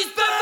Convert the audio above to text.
It's better.